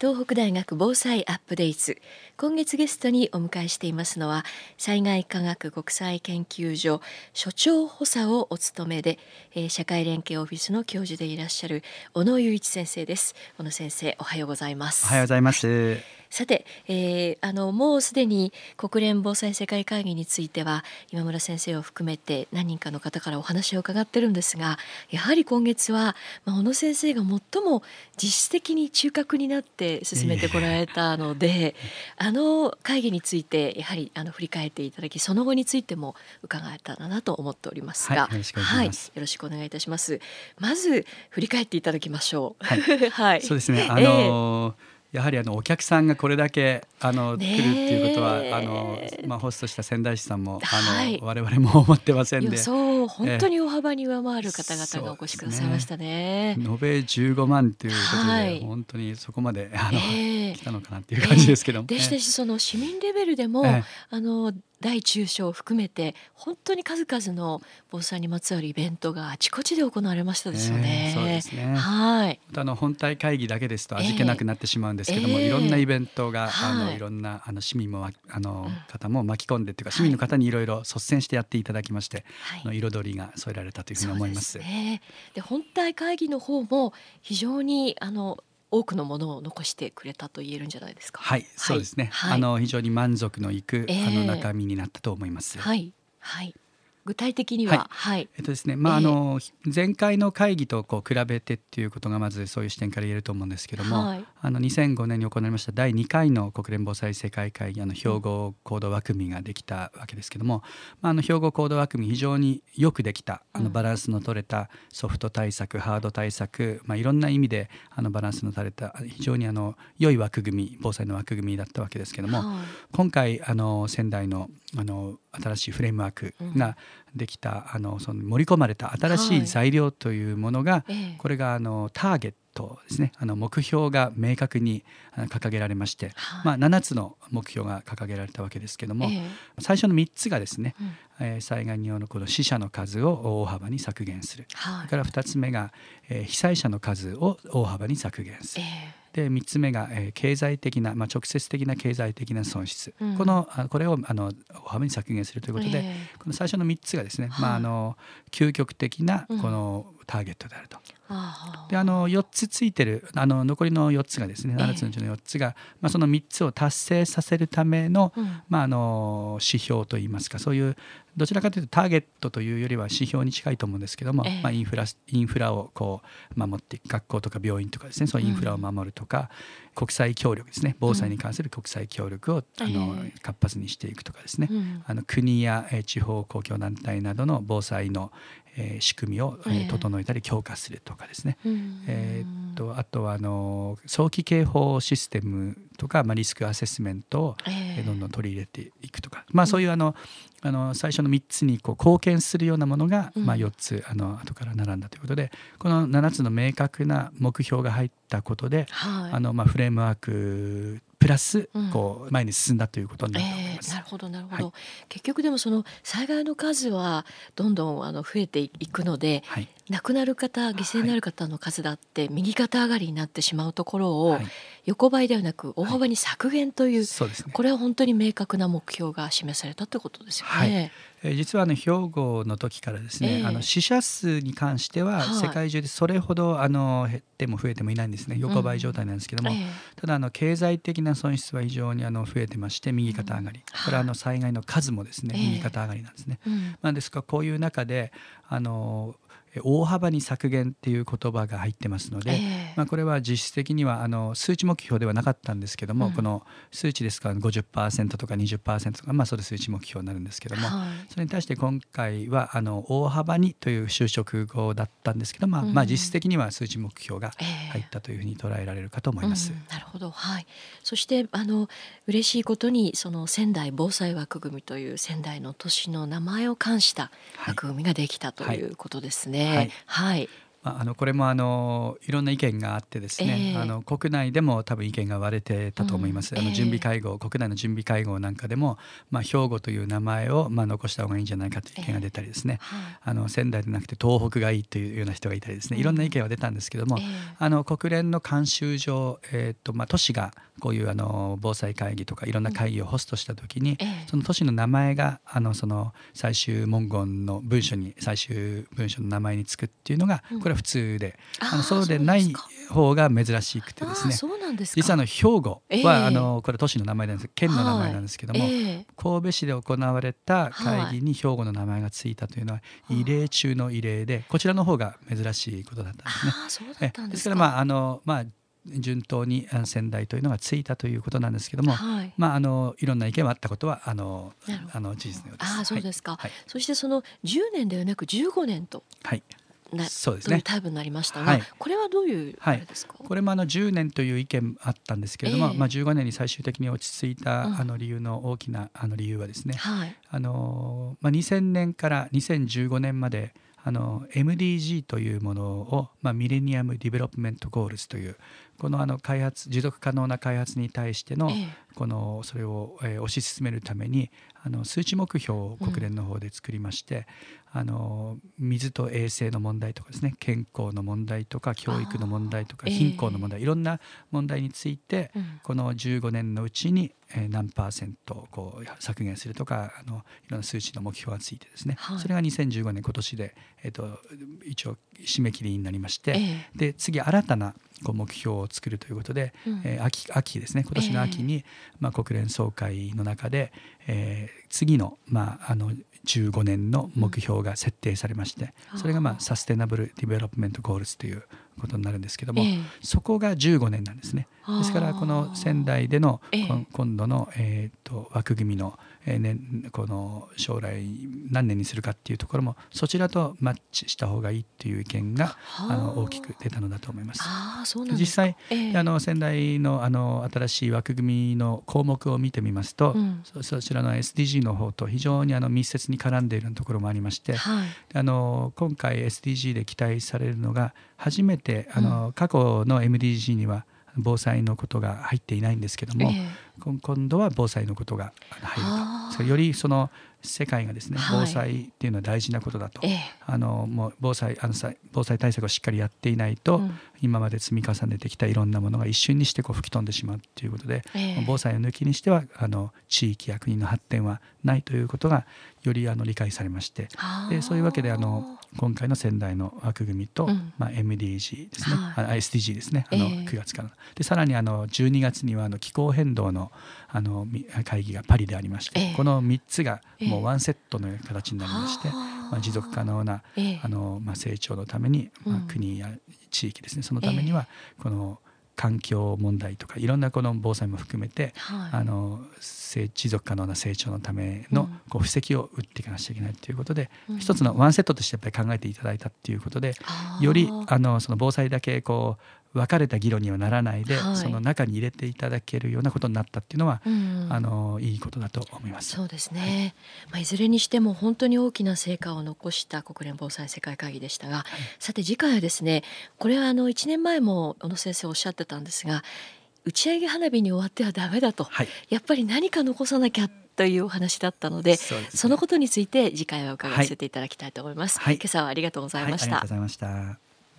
東北大学防災アップデート。今月ゲストにお迎えしていますのは災害科学国際研究所所長補佐をお務めで、えー、社会連携オフィスの教授でいらっしゃる小野雄一先生です。小野先生おはようございます。おはようございます、さて、えー、あのもうすでに国連防災世界会議については今村先生を含めて何人かの方からお話を伺ってるんですがやはり今月は、まあ、小野先生が最も実質的に中核になって進めてこられたので、あの会議についてやはりあの振り返っていただきその後についても伺えたらなと思っておりますが、はい、よろしくお願いします、はい、よろしくお願いいたします。まず振り返っていただきましょう。はい、はい、そうですね。あのーえーやはりあのお客さんがこれだけあの来るっていうことはあのまあホストした仙台市さんもあの、はい、我々も思ってませんで、そう本当に大幅に上回る方々がお越しくださいましたね。ね。延べ15万ということで、はい、本当にそこまであの、えー、来たのかなっていう感じですけども、えー、でしたしその市民レベルでも、えー、あの大中小を含めて本当に数々の防災にまつわるイベントがあちこちで行われましたですよね。そうですね。はい。あの本体会議だけですと味気なくなってしまうんですけども、えー、いろんなイベントが、あのいろんなあの市民もあの、方も巻き込んでっていうか市民の方にいろいろ率先してやっていただきまして、はい、の彩りが添えられたというふうに思います。で、ね、本体会議の方も非常にあの多くのものを残してくれたと言えるんじゃないですか？はい、そうですね。はい、あの非常に満足のいく、えー、あの中身になったと思います。はい、はい。具体的には、はい、えっとですね、まあ、あの前回の会議とこう比べてっていうことがまずそういう視点から言えると思うんですけども、はい、あの2005年に行われました第2回の国連防災世界会議あの標語行動枠組みができたわけですけども、まあ、あの標語行動枠組み非常によくできたあのバランスの取れたソフト対策、ハード対策、まあ、いろんな意味であのバランスの取れた非常にあの良い枠組み防災の枠組みだったわけですけども、はい、今回あの仙台のあの新しいフレームワークができた、あのその盛り込まれた新しい材料というものが、はい、これがあのターゲットですね。あの目標が明確に掲げられまして、はい、まあ、7つの目標が掲げられたわけですけども、え最初の3つがですね、うん、えー、災害によるこの死者の数を大幅に削減する、はい、それから2つ目が、えー、被災者の数を大幅に削減する。えで3つ目が、えー、経済的な、まあ、直接的な経済的な損失、うん、このこれをあの大幅に削減するということで、えー、この最初の3つがですね、まあ、あの究極的なこのターゲットであると。であの4つついてるあの残りの4つがですね7つのうちの4つが、まあ、その3つを達成させるための,、まあ、あの指標といいますかそういうどちらかというとターゲットというよりは指標に近いと思うんですけども、まあ、インフラインフラをこう守っていく学校とか病院とかですねそういうインフラを守るとか、国際協力ですね防災に関する国際協力を、あの活発にしていくとかですね、あの国や地方公共団体などの防災の、えー、仕組みを、えー、整えたり強化するとかですね、えー、っとあとはあの早期警報システムとか、まあ、リスクアセスメントを、えー、どんどん取り入れていくとか、まあ、そういうあのあの最初の3つにこう貢献するようなものが、まあ、4つあの後から並んだということでこの7つの明確な目標が入ったことで、はい、あのまあ、フレームワークプラスこう前に進んだということになると。思います。えー、なるほどなるほど、はい、結局でもその災害の数はどんどんあの増えていくので、はい、亡くなる方犠牲になる方の数だって右肩上がりになってしまうところを、横ばいではなく大幅に削減という,、そうですね、これは本当に明確な目標が示されたということですよね。え実はあの兵庫の時からですね、えー、あの死者数に関しては世界中でそれほどあの減っても増えてもいないんですね。横ばい状態なんですけども、うんえ。ー、ただあの経済的な損失は非常にあの増えてまして右肩上がり、うん、これはあの災害の数もですね、右肩上がりなんですね。うん、まあ、ですからこういう中であの大幅に削減っていう言葉が入ってますので、えー、まあ、これは実質的にはあの数値目標ではなかったんですけども、うん、この数値ですから50%とか20%とか、まあ、それ数値目標になるんですけども、はい、それに対して今回はあの大幅にという就職後だったんですけど、まあ、うん、まあ実質的には数値目標が入ったというふうに捉えられるかと思います。えーうん、なるほど、はい、そしてあの嬉しいことにその仙台防災枠組みという仙台の都市の名前を冠した枠組みができたということですね。はい、はいね。はい、はいあのこれもあのいろんな意見があってですね、えー、あの国内でも多分意見が割れてたと思います、うん、あの準備会合、えー、国内の準備会合なんかでも、まあ、兵庫という名前をまあ残した方がいいんじゃないかという意見が出たりですね、えーあの仙台でなくて東北がいいというような人がいたりですね。いろんな意見は出たんですけども、あの国連の慣習上、えーとまあ、都市がこういうあの防災会議とかいろんな会議をホストした時に、その都市の名前があのその最終文言の文書に最終文書の名前につくっていうのがこれは普通で、あのそうでない方が珍しくてですね実はあの兵庫は、あのこれ都市の名前なんです県の名前なんですけども、神戸市で行われた会議に兵庫の名前がついたというのは異例中の異例でこちらの方が珍しいことだったんですね。ですからまああのまあ順当に仙台というのがついたということなんですけども、はい、まああのいろんな意見はあったことはあのあの事実のようです。あそうですか、はい、そしてその10年ではなく15年と。はいそうですね。タイプになりました。が、はい、これはどういうあれですか？これもあの10年という意見あったんですけれども、え。ー、まあ15年に最終的に落ち着いた、あの理由の大きなあの理由はですね、はい、あのまあ2000年から2015年まであの MDG というものを、まあ、 Millennium Development Goals というこのあの開発持続可能な開発に対しての、このそれを、えー、推し進めるためにあの数値目標を国連の方で作りまして、あの水と衛生の問題とかですね健康の問題とか教育の問題とか貧困の問題、いろんな問題について、この15年のうちに、えー、何パーセントこう削減するとかあのいろんな数値の目標がついてですね、はい、それが2015年今年で、えーと、一応締め切りになりまして、えー、で次新たなこう目標を作るということで、うん、えー、秋秋ですね。今年の秋に、えー、まあ、国連総会の中で、えー、次の,、まあ、あの15年の目標が設定されまして、それがまあ Sustainable Development Goals ということになるんですけども、そこが15年なんですね。ですからこの仙台での今度のえと枠組みのえね、この将来何年にするかっていうところもそちらとマッチした方がいいっていう意見があ。の大きく出たのだと思います。あそうなん実際、えー、あの仙台のあの新しい枠組みの項目を見てみますと、うん、そちらの SDG の方と非常にあの密接に絡んでいるところもありまして、はい、あの今回 SDG で期待されるのが初めてあの、過去の MDG には防災のことが入っていないんですけども、今度は防災のことが入ると。よりその世界がですね、防災っていうのは大事なことだと、えー、あのもう防災あの防災対策をしっかりやっていないと、うん、今まで積み重ねてきたいろんなものが一瞬にしてこう吹き飛んでしまうということで、えー、防災を抜きにしてはあの地域や国の発展はないということがよりあの理解されましてでそういうわけであの今回の仙台の枠組みと、うん、まあ、MDG ですね、はい、SDG ですねあの9月から、えー、でさらにあの12月にはあの気候変動のあの会議がパリでありまして、えー、この3つがもうワンセットの形になりまして、えー、まあ、持続可能な、あのまあ、成長のために、まあ、国や地域ですね。そのためにはこの環境問題とかいろんなこの防災も含めて、はい、あの持続可能な成長のためのこう布石を打っていかなくちゃいけないということで、うん、一つのワンセットとしてやっぱり考えていただいたっていうことで、よりあのその防災だけこう分かれた議論にはならないで、はい、その中に入れていただけるようなことになったっていうのは、うん、あのいいことだと思います。そうですね。はい、まあいずれにしても本当に大きな成果を残した国連防災世界会議でしたが、はい、さて次回はですね、これはあの1年前も小野先生おっしゃってたんですが、打ち上げ花火に終わってはダメだと、やっぱり何か残さなきゃというお話だったので、そ、ね、のことについて次回は伺わせていただきたいと思います。今朝はありがとうございました。ありがとうございました。